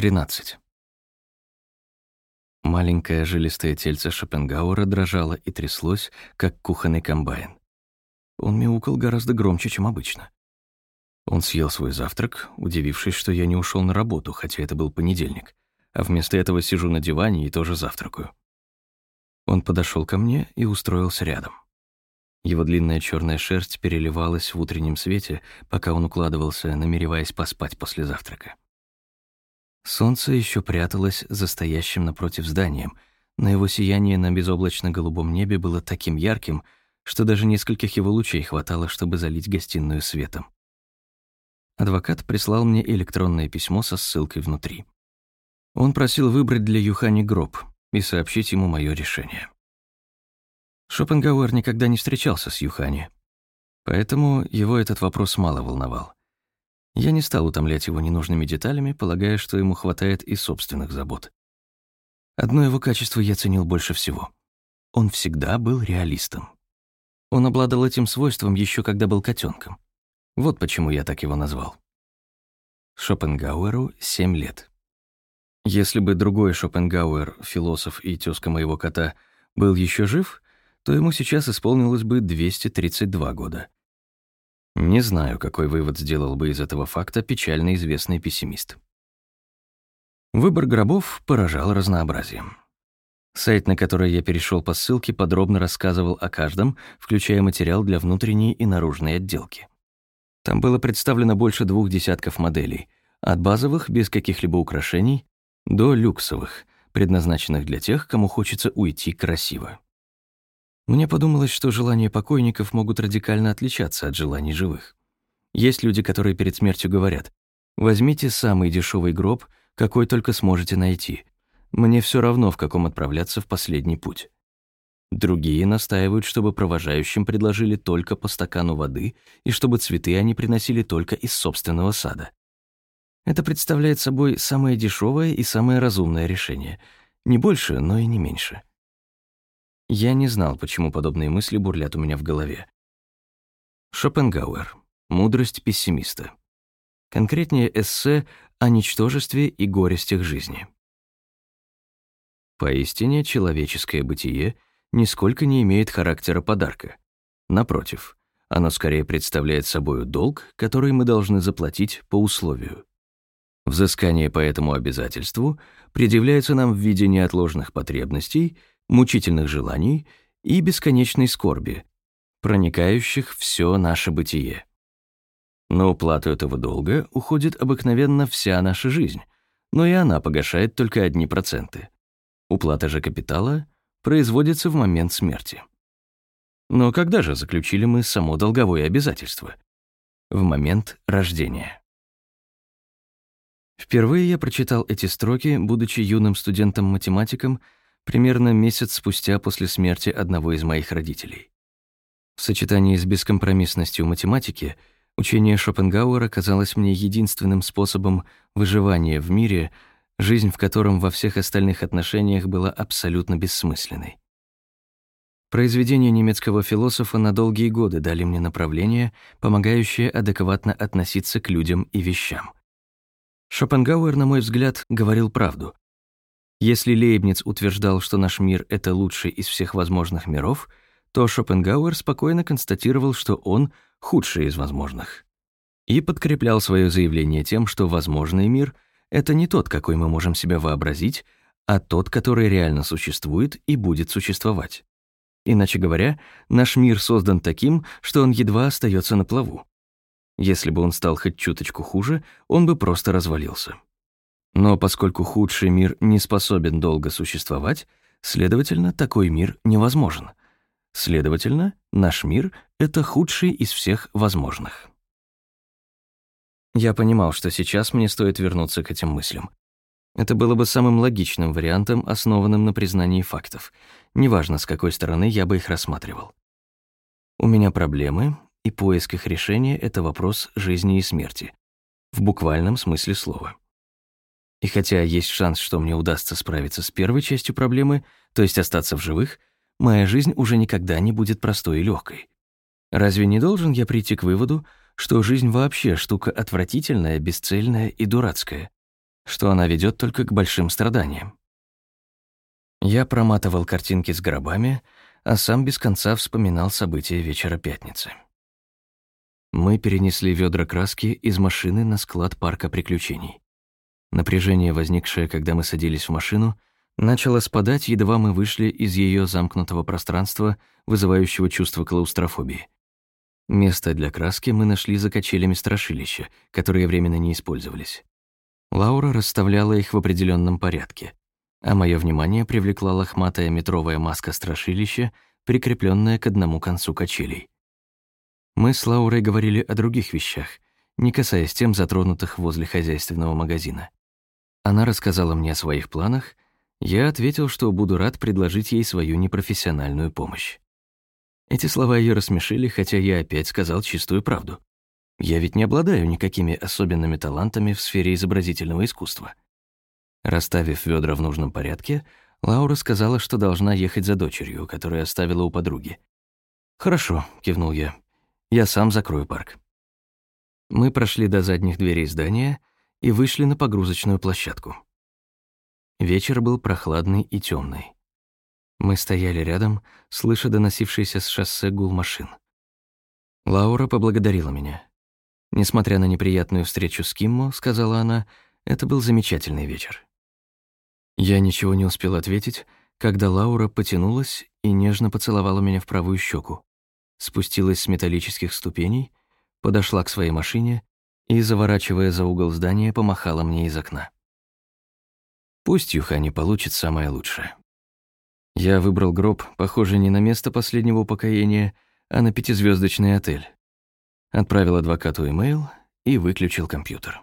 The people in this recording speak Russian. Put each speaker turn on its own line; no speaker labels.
13. Маленькое жилистое тельце Шопенгауэра дрожало и тряслось, как кухонный комбайн. Он мяукал гораздо громче, чем обычно. Он съел свой завтрак, удивившись, что я не ушел на работу, хотя это был понедельник, а вместо этого сижу на диване и тоже завтракаю. Он подошел ко мне и устроился рядом. Его длинная черная шерсть переливалась в утреннем свете, пока он укладывался, намереваясь поспать после завтрака. Солнце еще пряталось за стоящим напротив зданием, но его сияние на безоблачно-голубом небе было таким ярким, что даже нескольких его лучей хватало, чтобы залить гостиную светом. Адвокат прислал мне электронное письмо со ссылкой внутри. Он просил выбрать для Юхани гроб и сообщить ему мое решение. Шопенгауэр никогда не встречался с Юхани, поэтому его этот вопрос мало волновал. Я не стал утомлять его ненужными деталями, полагая, что ему хватает и собственных забот. Одно его качество я ценил больше всего. Он всегда был реалистом. Он обладал этим свойством еще когда был котенком. Вот почему я так его назвал. Шопенгауэру семь лет. Если бы другой Шопенгауэр, философ и тезка моего кота, был еще жив, то ему сейчас исполнилось бы 232 года — не знаю, какой вывод сделал бы из этого факта печально известный пессимист. Выбор гробов поражал разнообразием. Сайт, на который я перешел по ссылке, подробно рассказывал о каждом, включая материал для внутренней и наружной отделки. Там было представлено больше двух десятков моделей, от базовых, без каких-либо украшений, до люксовых, предназначенных для тех, кому хочется уйти красиво. Мне подумалось, что желания покойников могут радикально отличаться от желаний живых. Есть люди, которые перед смертью говорят, «Возьмите самый дешевый гроб, какой только сможете найти. Мне все равно, в каком отправляться в последний путь». Другие настаивают, чтобы провожающим предложили только по стакану воды и чтобы цветы они приносили только из собственного сада. Это представляет собой самое дешевое и самое разумное решение. Не больше, но и не меньше. Я не знал, почему подобные мысли бурлят у меня в голове. Шопенгауэр. Мудрость пессимиста. Конкретнее эссе о ничтожестве и горестях жизни. Поистине, человеческое бытие нисколько не имеет характера подарка. Напротив, оно скорее представляет собой долг, который мы должны заплатить по условию. Взыскание по этому обязательству предъявляется нам в виде неотложных потребностей мучительных желаний и бесконечной скорби, проникающих все наше бытие. На уплату этого долга уходит обыкновенно вся наша жизнь, но и она погашает только одни проценты. Уплата же капитала производится в момент смерти. Но когда же заключили мы само долговое обязательство? В момент рождения. Впервые я прочитал эти строки, будучи юным студентом-математиком примерно месяц спустя после смерти одного из моих родителей. В сочетании с бескомпромиссностью математики учение Шопенгауэра казалось мне единственным способом выживания в мире, жизнь в котором во всех остальных отношениях была абсолютно бессмысленной. Произведения немецкого философа на долгие годы дали мне направление, помогающее адекватно относиться к людям и вещам. Шопенгауэр, на мой взгляд, говорил правду. Если Лейбниц утверждал, что наш мир — это лучший из всех возможных миров, то Шопенгауэр спокойно констатировал, что он — худший из возможных. И подкреплял свое заявление тем, что возможный мир — это не тот, какой мы можем себя вообразить, а тот, который реально существует и будет существовать. Иначе говоря, наш мир создан таким, что он едва остается на плаву. Если бы он стал хоть чуточку хуже, он бы просто развалился. Но поскольку худший мир не способен долго существовать, следовательно, такой мир невозможен. Следовательно, наш мир — это худший из всех возможных. Я понимал, что сейчас мне стоит вернуться к этим мыслям. Это было бы самым логичным вариантом, основанным на признании фактов. Неважно, с какой стороны я бы их рассматривал. У меня проблемы, и поиск их решения — это вопрос жизни и смерти. В буквальном смысле слова. И хотя есть шанс, что мне удастся справиться с первой частью проблемы, то есть остаться в живых, моя жизнь уже никогда не будет простой и легкой. Разве не должен я прийти к выводу, что жизнь вообще штука отвратительная, бесцельная и дурацкая? что она ведет только к большим страданиям. Я проматывал картинки с гробами, а сам без конца вспоминал события вечера пятницы. Мы перенесли ведра краски из машины на склад парка приключений. Напряжение, возникшее, когда мы садились в машину, начало спадать, едва мы вышли из ее замкнутого пространства, вызывающего чувство клаустрофобии. Место для краски мы нашли за качелями страшилища, которые временно не использовались. Лаура расставляла их в определенном порядке, а мое внимание привлекла лохматая метровая маска страшилища, прикрепленная к одному концу качелей. Мы с Лаурой говорили о других вещах, не касаясь тем затронутых возле хозяйственного магазина. Она рассказала мне о своих планах, я ответил, что буду рад предложить ей свою непрофессиональную помощь. Эти слова ее рассмешили, хотя я опять сказал чистую правду. Я ведь не обладаю никакими особенными талантами в сфере изобразительного искусства. Расставив ведра в нужном порядке, Лаура сказала, что должна ехать за дочерью, которую оставила у подруги. «Хорошо», — кивнул я. Я сам закрою парк. Мы прошли до задних дверей здания и вышли на погрузочную площадку. Вечер был прохладный и темный. Мы стояли рядом, слыша доносившийся с шоссе гул машин. Лаура поблагодарила меня. Несмотря на неприятную встречу с Киммо, сказала она, это был замечательный вечер. Я ничего не успел ответить, когда Лаура потянулась и нежно поцеловала меня в правую щеку спустилась с металлических ступеней, подошла к своей машине и, заворачивая за угол здания, помахала мне из окна. Пусть Юхани получит самое лучшее. Я выбрал гроб, похожий не на место последнего упокоения, а на пятизвездочный отель. Отправил адвокату имейл и выключил компьютер.